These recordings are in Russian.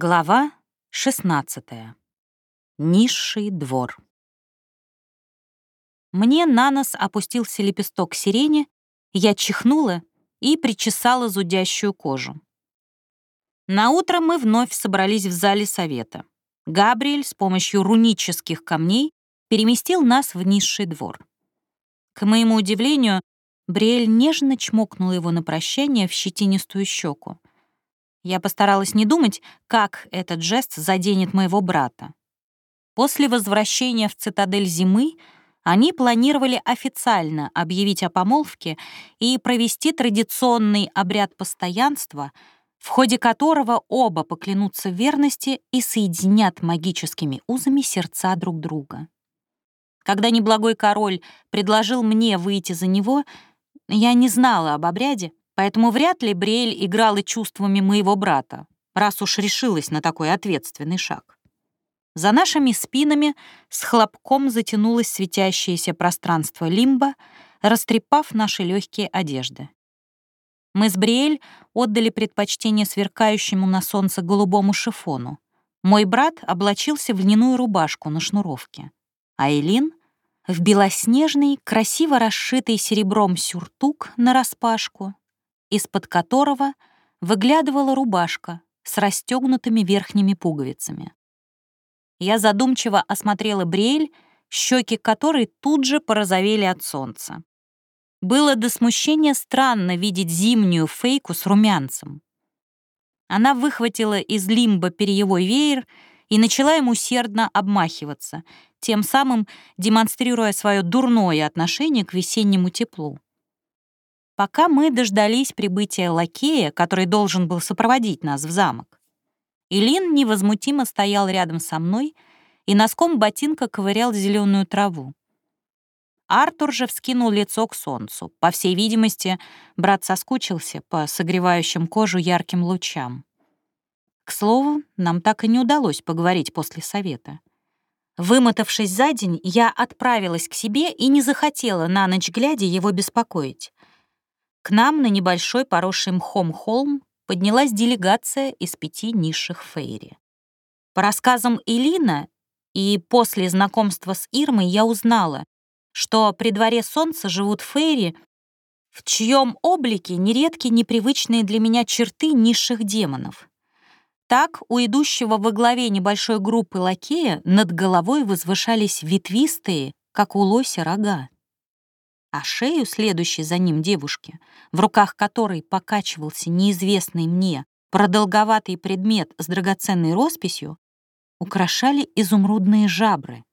Глава 16. Низший двор. Мне на нос опустился лепесток сирени, я чихнула и причесала зудящую кожу. На утро мы вновь собрались в зале совета. Габриэль с помощью рунических камней переместил нас в низший двор. К моему удивлению, Бриэль нежно чмокнула его на прощание в щетинистую щеку. Я постаралась не думать, как этот жест заденет моего брата. После возвращения в цитадель зимы они планировали официально объявить о помолвке и провести традиционный обряд постоянства, в ходе которого оба поклянутся верности и соединят магическими узами сердца друг друга. Когда неблагой король предложил мне выйти за него, я не знала об обряде, Поэтому вряд ли Бриэль играла чувствами моего брата, раз уж решилась на такой ответственный шаг. За нашими спинами с хлопком затянулось светящееся пространство лимба, растрепав наши легкие одежды. Мы с Бриэль отдали предпочтение сверкающему на солнце голубому шифону. Мой брат облачился в льняную рубашку на шнуровке, а Элин — в белоснежный, красиво расшитый серебром сюртук нараспашку из-под которого выглядывала рубашка с расстегнутыми верхними пуговицами. Я задумчиво осмотрела Бриэль, щеки которой тут же порозовели от солнца. Было до смущения странно видеть зимнюю фейку с румянцем. Она выхватила из лимба перьевой веер и начала ему усердно обмахиваться, тем самым демонстрируя свое дурное отношение к весеннему теплу. Пока мы дождались прибытия лакея, который должен был сопроводить нас в замок, Илин невозмутимо стоял рядом со мной и носком ботинка ковырял зеленую траву. Артур же вскинул лицо к солнцу. По всей видимости, брат соскучился по согревающим кожу ярким лучам. К слову, нам так и не удалось поговорить после совета. Вымотавшись за день, я отправилась к себе и не захотела на ночь глядя его беспокоить. К нам на небольшой поросший мхом холм поднялась делегация из пяти низших фейри. По рассказам Элина и после знакомства с Ирмой я узнала, что при дворе солнца живут фейри, в чьем облике нередки непривычные для меня черты низших демонов. Так, у идущего во главе небольшой группы лакея над головой возвышались ветвистые, как у лося, рога а шею следующей за ним девушки, в руках которой покачивался неизвестный мне продолговатый предмет с драгоценной росписью, украшали изумрудные жабры.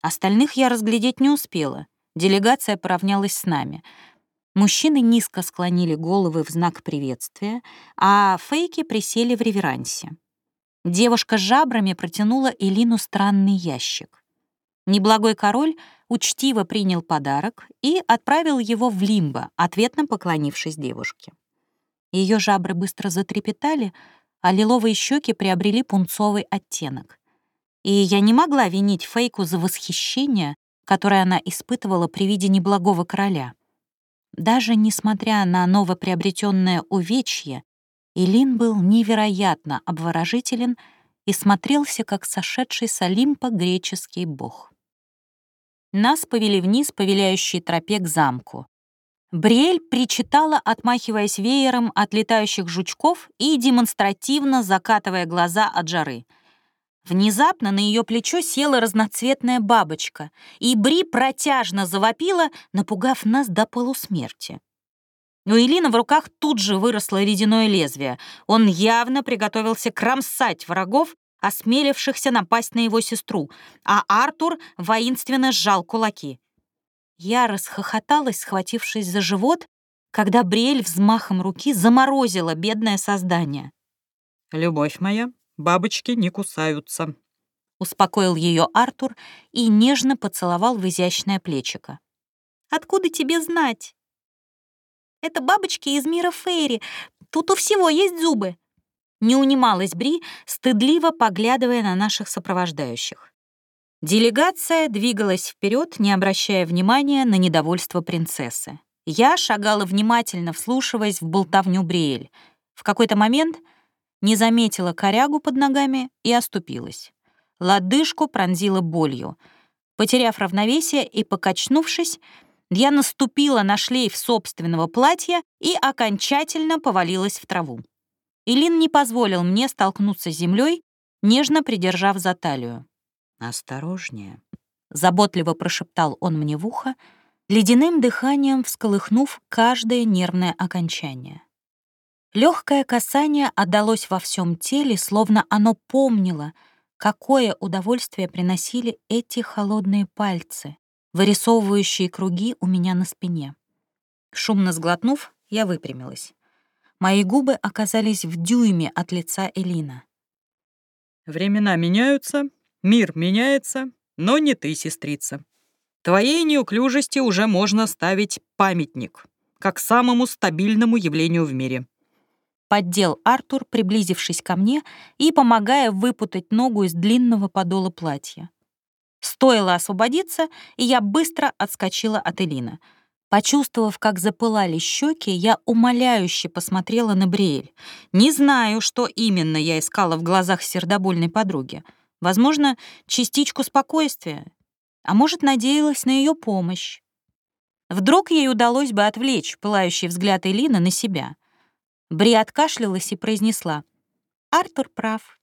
Остальных я разглядеть не успела. Делегация поравнялась с нами. Мужчины низко склонили головы в знак приветствия, а фейки присели в реверансе. Девушка с жабрами протянула Элину странный ящик. Неблагой король учтиво принял подарок и отправил его в лимбо, ответно поклонившись девушке. Ее жабры быстро затрепетали, а лиловые щеки приобрели пунцовый оттенок. И я не могла винить Фейку за восхищение, которое она испытывала при виде неблагого короля. Даже несмотря на новоприобретенное увечье, Илин был невероятно обворожителен и смотрелся, как сошедший с Олимпа греческий бог. Нас повели вниз по виляющей тропе к замку. Бриэль причитала, отмахиваясь веером от летающих жучков и демонстративно закатывая глаза от жары. Внезапно на ее плечо села разноцветная бабочка, и Бри протяжно завопила, напугав нас до полусмерти. У Элины в руках тут же выросло ледяное лезвие. Он явно приготовился кромсать врагов, осмелившихся напасть на его сестру, а Артур воинственно сжал кулаки. Я расхохоталась, схватившись за живот, когда Бриэль взмахом руки заморозила бедное создание. «Любовь моя, бабочки не кусаются», — успокоил ее Артур и нежно поцеловал в изящное плечико. «Откуда тебе знать?» «Это бабочки из мира Фейри. Тут у всего есть зубы», не унималась Бри, стыдливо поглядывая на наших сопровождающих. Делегация двигалась вперед, не обращая внимания на недовольство принцессы. Я шагала внимательно, вслушиваясь в болтовню Бриэль. В какой-то момент не заметила корягу под ногами и оступилась. Лодыжку пронзила болью. Потеряв равновесие и покачнувшись, я наступила на шлейф собственного платья и окончательно повалилась в траву. Илин не позволил мне столкнуться с землей, нежно придержав за талию. «Осторожнее», — заботливо прошептал он мне в ухо, ледяным дыханием всколыхнув каждое нервное окончание. Легкое касание отдалось во всем теле, словно оно помнило, какое удовольствие приносили эти холодные пальцы, вырисовывающие круги у меня на спине. Шумно сглотнув, я выпрямилась. Мои губы оказались в дюйме от лица Элина. «Времена меняются, мир меняется, но не ты, сестрица. Твоей неуклюжести уже можно ставить памятник, как самому стабильному явлению в мире поддел Артур, приблизившись ко мне и помогая выпутать ногу из длинного подола платья. Стоило освободиться, и я быстро отскочила от Элина. Почувствовав, как запылали щеки, я умоляюще посмотрела на Бриэль. Не знаю, что именно я искала в глазах сердобольной подруги. Возможно, частичку спокойствия. А может, надеялась на ее помощь. Вдруг ей удалось бы отвлечь пылающий взгляд Элина на себя. Бри откашлялась и произнесла. «Артур прав.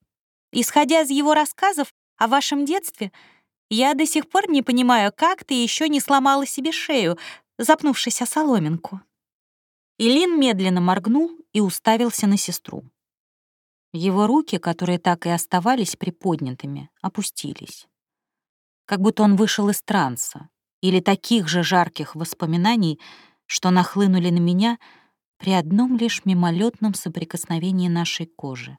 Исходя из его рассказов о вашем детстве, я до сих пор не понимаю, как ты еще не сломала себе шею, запнувшись о соломинку». Илин медленно моргнул и уставился на сестру. Его руки, которые так и оставались приподнятыми, опустились. Как будто он вышел из транса или таких же жарких воспоминаний, что нахлынули на меня — при одном лишь мимолетном соприкосновении нашей кожи.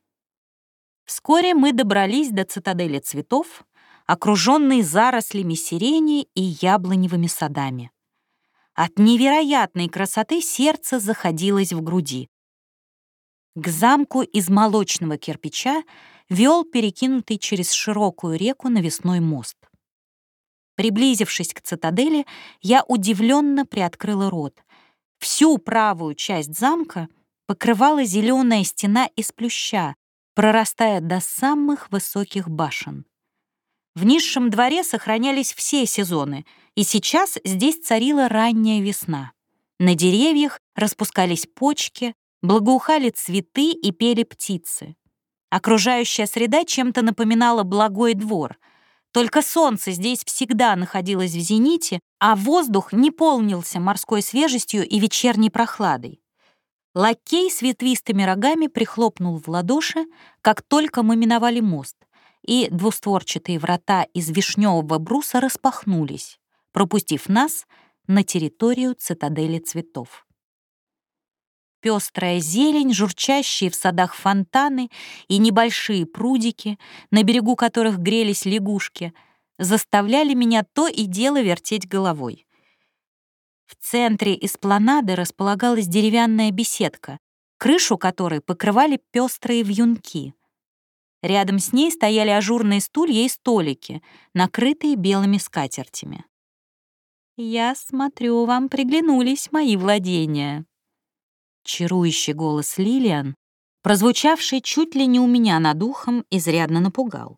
Вскоре мы добрались до цитадели цветов, окруженной зарослями сирени и яблоневыми садами. От невероятной красоты сердце заходилось в груди. К замку из молочного кирпича вел перекинутый через широкую реку навесной мост. Приблизившись к цитадели, я удивленно приоткрыла рот. Всю правую часть замка покрывала зеленая стена из плюща, прорастая до самых высоких башен. В низшем дворе сохранялись все сезоны, и сейчас здесь царила ранняя весна. На деревьях распускались почки, благоухали цветы и пели птицы. Окружающая среда чем-то напоминала благой двор — только солнце здесь всегда находилось в зените, а воздух не полнился морской свежестью и вечерней прохладой. Лакей с ветвистыми рогами прихлопнул в ладоши, как только мы миновали мост, и двустворчатые врата из вишневого бруса распахнулись, пропустив нас на территорию цитадели цветов. Пестрая зелень, журчащие в садах фонтаны и небольшие прудики, на берегу которых грелись лягушки, заставляли меня то и дело вертеть головой. В центре эспланады располагалась деревянная беседка, крышу которой покрывали пестрые вьюнки. Рядом с ней стояли ажурные стулья и столики, накрытые белыми скатертями. «Я смотрю, вам приглянулись мои владения», Чарующий голос Лилиан, прозвучавший чуть ли не у меня над ухом, изрядно напугал.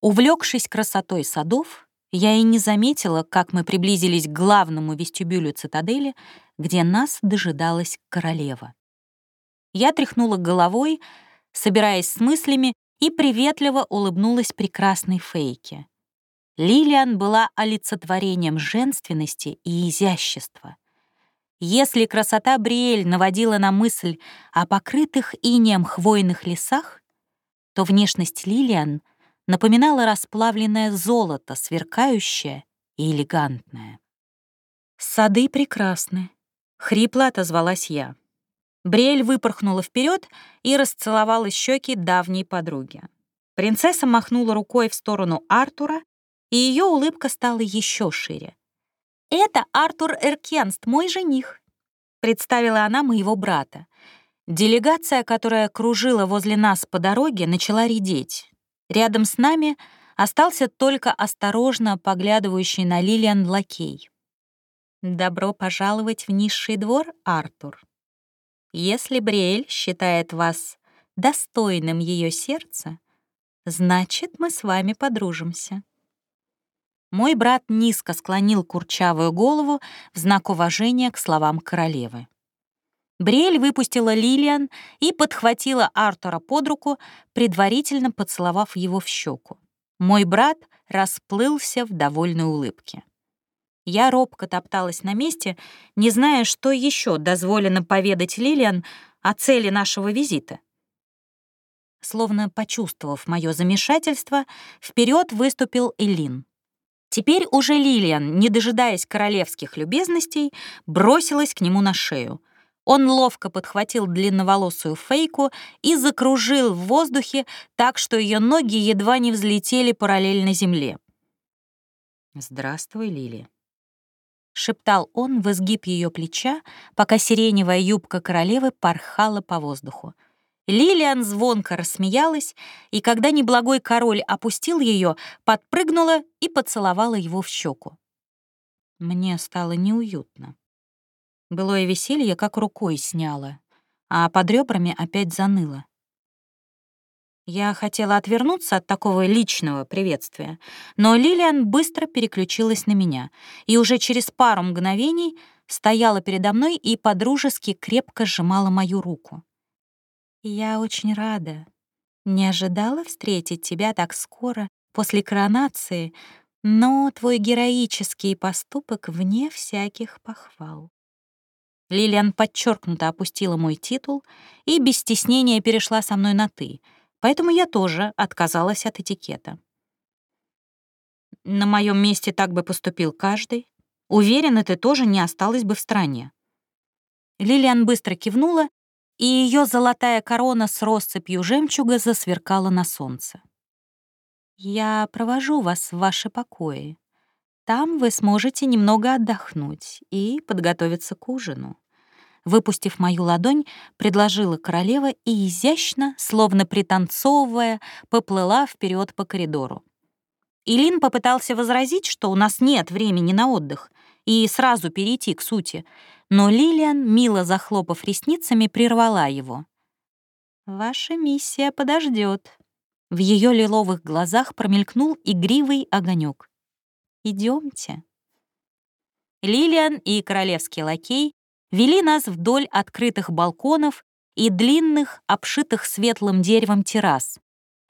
Увлекшись красотой садов, я и не заметила, как мы приблизились к главному вестибюлю цитадели, где нас дожидалась королева. Я тряхнула головой, собираясь с мыслями, и приветливо улыбнулась прекрасной фейке. Лилиан была олицетворением женственности и изящества. Если красота Бриэль наводила на мысль о покрытых инеем хвойных лесах, то внешность Лилиан напоминала расплавленное золото, сверкающее и элегантное. «Сады прекрасны», — хрипло отозвалась я. Бриэль выпорхнула вперед и расцеловала щеки давней подруги. Принцесса махнула рукой в сторону Артура, и ее улыбка стала еще шире. «Это Артур Эркенст, мой жених», — представила она моего брата. Делегация, которая кружила возле нас по дороге, начала редеть. Рядом с нами остался только осторожно поглядывающий на Лилиан лакей. «Добро пожаловать в низший двор, Артур. Если Бриэль считает вас достойным ее сердца, значит, мы с вами подружимся. Мой брат низко склонил курчавую голову в знак уважения к словам королевы. Бриэль выпустила Лилиан и подхватила Артура под руку, предварительно поцеловав его в щеку. Мой брат расплылся в довольной улыбке. Я робко топталась на месте, не зная, что еще дозволено поведать Лилиан о цели нашего визита. Словно почувствовав мое замешательство, вперед выступил Элин. Теперь уже Лилиан, не дожидаясь королевских любезностей, бросилась к нему на шею. Он ловко подхватил длинноволосую фейку и закружил в воздухе так, что ее ноги едва не взлетели параллельно земле. «Здравствуй, Лили», — шептал он в изгиб ее плеча, пока сиреневая юбка королевы порхала по воздуху. Лилиан звонко рассмеялась, и когда неблагой король опустил ее, подпрыгнула и поцеловала его в щеку. Мне стало неуютно. Былое веселье как рукой сняло, а под ребрами опять заныло. Я хотела отвернуться от такого личного приветствия, но Лилиан быстро переключилась на меня и уже через пару мгновений стояла передо мной и подружески крепко сжимала мою руку. «Я очень рада. Не ожидала встретить тебя так скоро после коронации, но твой героический поступок вне всяких похвал». Лилиан подчеркнуто опустила мой титул и без стеснения перешла со мной на «ты», поэтому я тоже отказалась от этикета. На моем месте так бы поступил каждый. Уверена, ты тоже не осталась бы в стране. Лилиан быстро кивнула и ее золотая корона с россыпью жемчуга засверкала на солнце. «Я провожу вас в ваши покои. Там вы сможете немного отдохнуть и подготовиться к ужину». Выпустив мою ладонь, предложила королева и изящно, словно пританцовывая, поплыла вперед по коридору. Илин попытался возразить, что у нас нет времени на отдых, и сразу перейти к сути — но Лилиан, мило захлопав ресницами, прервала его. «Ваша миссия подождет. В ее лиловых глазах промелькнул игривый огонек. Идемте. Лилиан и королевский лакей вели нас вдоль открытых балконов и длинных, обшитых светлым деревом террас.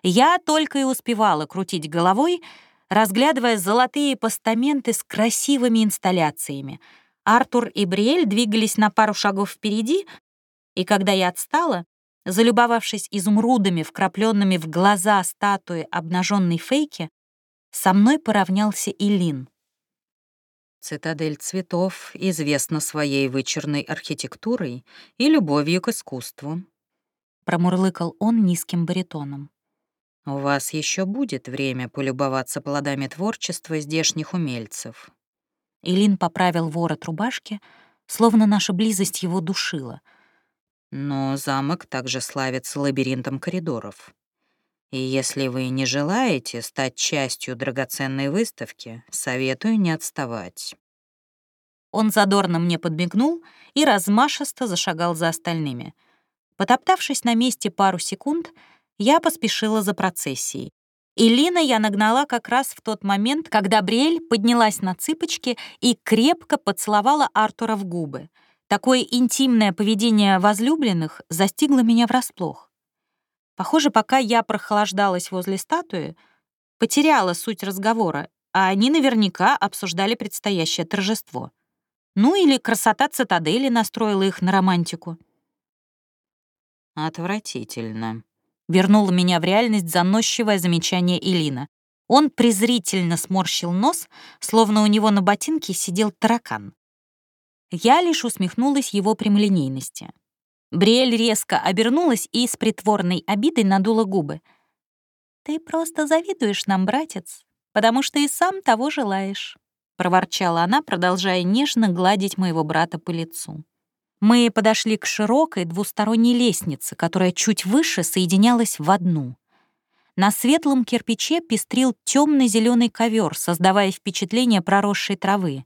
Я только и успевала крутить головой, разглядывая золотые постаменты с красивыми инсталляциями — Артур и Бриэль двигались на пару шагов впереди, и когда я отстала, залюбовавшись изумрудами, вкрапленными в глаза статуи обнаженной фейки, со мной поравнялся Илин. Цитадель цветов известна своей вычурной архитектурой и любовью к искусству. Промурлыкал он низким баритоном. У вас еще будет время полюбоваться плодами творчества здешних умельцев. Илин поправил ворот рубашки, словно наша близость его душила. Но замок также славится лабиринтом коридоров. И если вы не желаете стать частью драгоценной выставки, советую не отставать. Он задорно мне подмигнул и размашисто зашагал за остальными. Потоптавшись на месте пару секунд, я поспешила за процессией. И Лина я нагнала как раз в тот момент, когда Бриэль поднялась на цыпочки и крепко поцеловала Артура в губы. Такое интимное поведение возлюбленных застигло меня врасплох. Похоже, пока я прохлаждалась возле статуи, потеряла суть разговора, а они наверняка обсуждали предстоящее торжество. Ну или красота цитадели настроила их на романтику. «Отвратительно», Вернуло меня в реальность заносчивое замечание Илина. Он презрительно сморщил нос, словно у него на ботинке сидел таракан. Я лишь усмехнулась его прямолинейности. Бриэль резко обернулась и с притворной обидой надула губы. «Ты просто завидуешь нам, братец, потому что и сам того желаешь», — проворчала она, продолжая нежно гладить моего брата по лицу. Мы подошли к широкой двусторонней лестнице, которая чуть выше соединялась в одну. На светлом кирпиче пестрил темный зеленый ковер, создавая впечатление проросшей травы.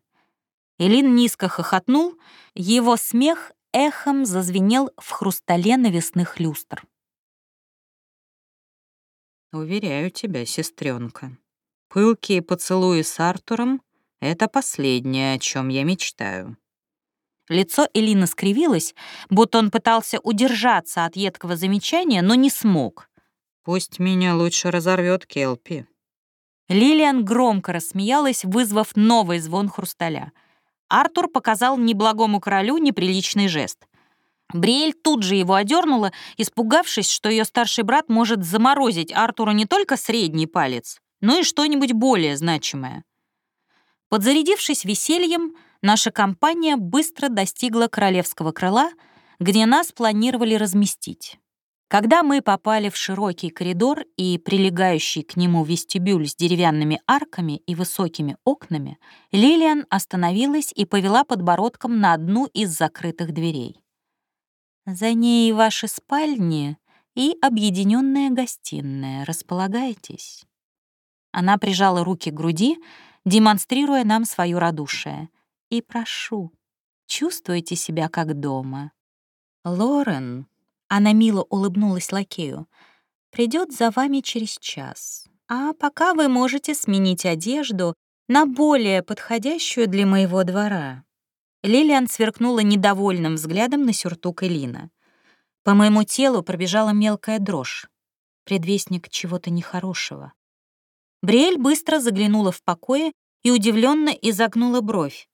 Элин низко хохотнул, его смех эхом зазвенел в хрустале навесных люстр. Уверяю тебя, сестренка, пылкие поцелуи с Артуром — это последнее, о чем я мечтаю. Лицо Элины скривилось, будто он пытался удержаться от едкого замечания, но не смог. «Пусть меня лучше разорвет Келпи». Лилиан громко рассмеялась, вызвав новый звон хрусталя. Артур показал неблагому королю неприличный жест. Бриэль тут же его одернула, испугавшись, что ее старший брат может заморозить Артуру не только средний палец, но и что-нибудь более значимое. Подзарядившись весельем, наша компания быстро достигла королевского крыла, где нас планировали разместить. Когда мы попали в широкий коридор и прилегающий к нему вестибюль с деревянными арками и высокими окнами, Лилиан остановилась и повела подбородком на одну из закрытых дверей. «За ней ваши спальни и объединенная гостиная. Располагайтесь». Она прижала руки к груди, демонстрируя нам свое радушие. «И прошу, чувствуйте себя как дома. Лорен, она мило улыбнулась лакею. Придет за вами через час. А пока вы можете сменить одежду на более подходящую для моего двора. Лилиан сверкнула недовольным взглядом на сюртук Элина. По моему телу пробежала мелкая дрожь, предвестник чего-то нехорошего. Бриэль быстро заглянула в покое и удивленно изогнула бровь.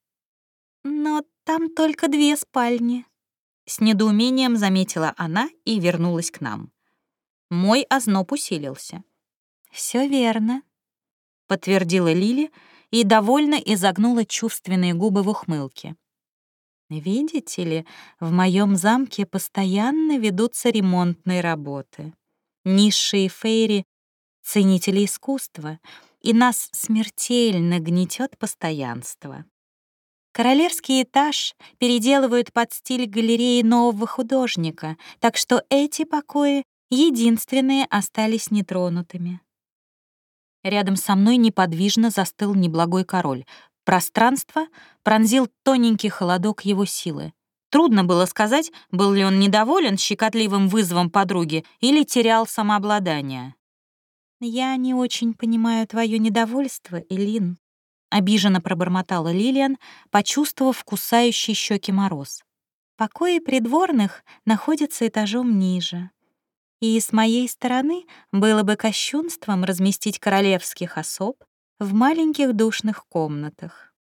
«Но там только две спальни. С недоумением заметила она и вернулась к нам. Мой озноб усилился. Все верно», — подтвердила Лили и довольно изогнула чувственные губы в ухмылке. «Видите ли, в моем замке постоянно ведутся ремонтные работы. Низшие фейри — ценители искусства, и нас смертельно гнетет постоянство. Королевский этаж переделывают под стиль галереи нового художника, так что эти покои единственные остались нетронутыми. Рядом со мной неподвижно застыл неблагой король. Пространство пронзил тоненький холодок его силы. Трудно было сказать, был ли он недоволен щекотливым вызовом подруги или терял самообладание. «Я не очень понимаю твое недовольство, Элин», Обиженно пробормотала Лилиан, почувствовав кусающий щеки мороз. Покои придворных находятся этажом ниже. И с моей стороны было бы кощунством разместить королевских особ в маленьких душных комнатах.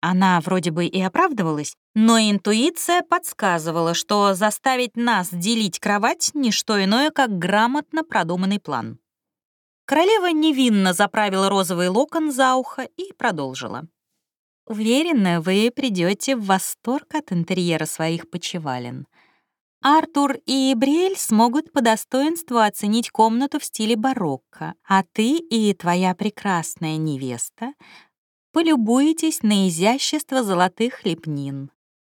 Она вроде бы и оправдывалась, но интуиция подсказывала, что заставить нас делить кровать — не что иное, как грамотно продуманный план. Королева невинно заправила розовый локон за ухо и продолжила. «Уверена, вы придете в восторг от интерьера своих почевален. Артур и Бриэль смогут по достоинству оценить комнату в стиле барокко, а ты и твоя прекрасная невеста полюбуетесь на изящество золотых лепнин».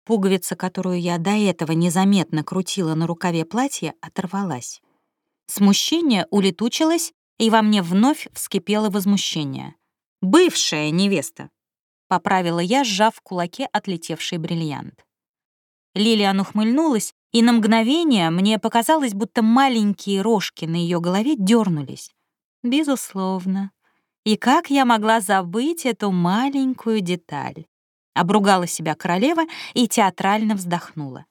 Пуговица, которую я до этого незаметно крутила на рукаве платья, оторвалась. Смущение улетучилось, и во мне вновь вскипело возмущение. «Бывшая невеста!» — поправила я, сжав в кулаке отлетевший бриллиант. Лилиан ухмыльнулась, и на мгновение мне показалось, будто маленькие рожки на ее голове дернулись. Безусловно. И как я могла забыть эту маленькую деталь? Обругала себя королева и театрально вздохнула.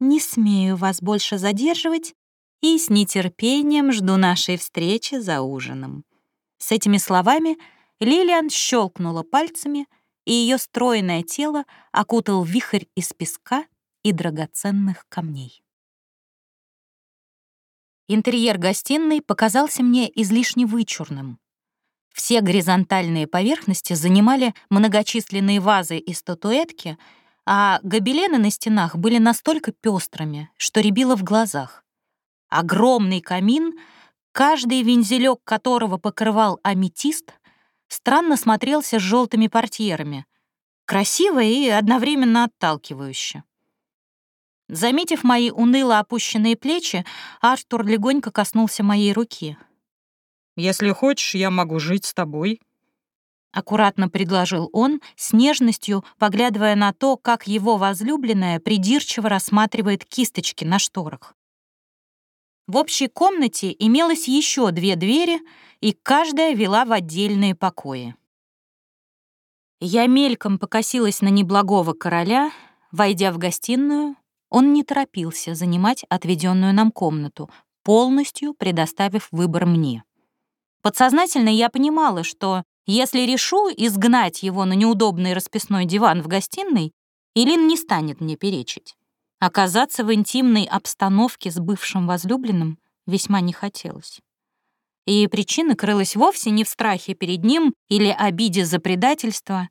«Не смею вас больше задерживать и с нетерпением жду нашей встречи за ужином». С этими словами Лилиан щелкнула пальцами, и ее стройное тело окутал вихрь из песка и драгоценных камней. Интерьер гостиной показался мне излишне вычурным. Все горизонтальные поверхности занимали многочисленные вазы и статуэтки, а гобелены на стенах были настолько пестрыми, что рябило в глазах. Огромный камин, каждый вензелек которого покрывал аметист, странно смотрелся с желтыми портьерами. Красиво и одновременно отталкивающе. Заметив мои уныло опущенные плечи, Артур легонько коснулся моей руки. «Если хочешь, я могу жить с тобой», — аккуратно предложил он, с нежностью поглядывая на то, как его возлюбленная придирчиво рассматривает кисточки на шторах. В общей комнате имелось еще две двери, и каждая вела в отдельные покои. Я мельком покосилась на неблагого короля. Войдя в гостиную, он не торопился занимать отведенную нам комнату, полностью предоставив выбор мне. Подсознательно я понимала, что если решу изгнать его на неудобный расписной диван в гостиной, Илин не станет мне перечить. Оказаться в интимной обстановке с бывшим возлюбленным весьма не хотелось. И причина крылась вовсе не в страхе перед ним или обиде за предательство,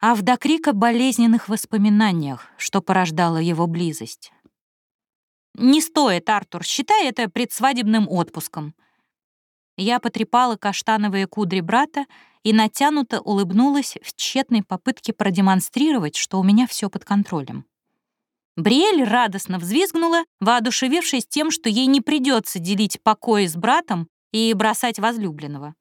а в докрика болезненных воспоминаниях, что порождала его близость. «Не стоит, Артур, считай это предсвадебным отпуском». Я потрепала каштановые кудри брата и натянуто улыбнулась в тщетной попытке продемонстрировать, что у меня все под контролем. Бриэль радостно взвизгнула, воодушевившись тем, что ей не придется делить покой с братом и бросать возлюбленного.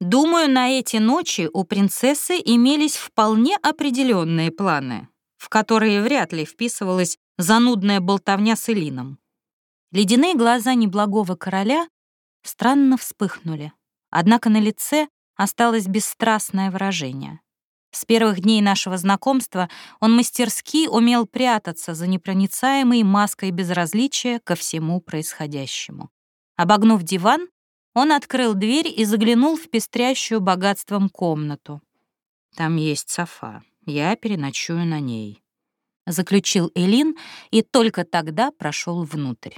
Думаю, на эти ночи у принцессы имелись вполне определенные планы, в которые вряд ли вписывалась занудная болтовня с Элином. Ледяные глаза неблагого короля странно вспыхнули, однако на лице осталось бесстрастное выражение. С первых дней нашего знакомства он мастерски умел прятаться за непроницаемой маской безразличия ко всему происходящему. Обогнув диван, он открыл дверь и заглянул в пестрящую богатством комнату. «Там есть софа. Я переночую на ней», — заключил Элин и только тогда прошел внутрь.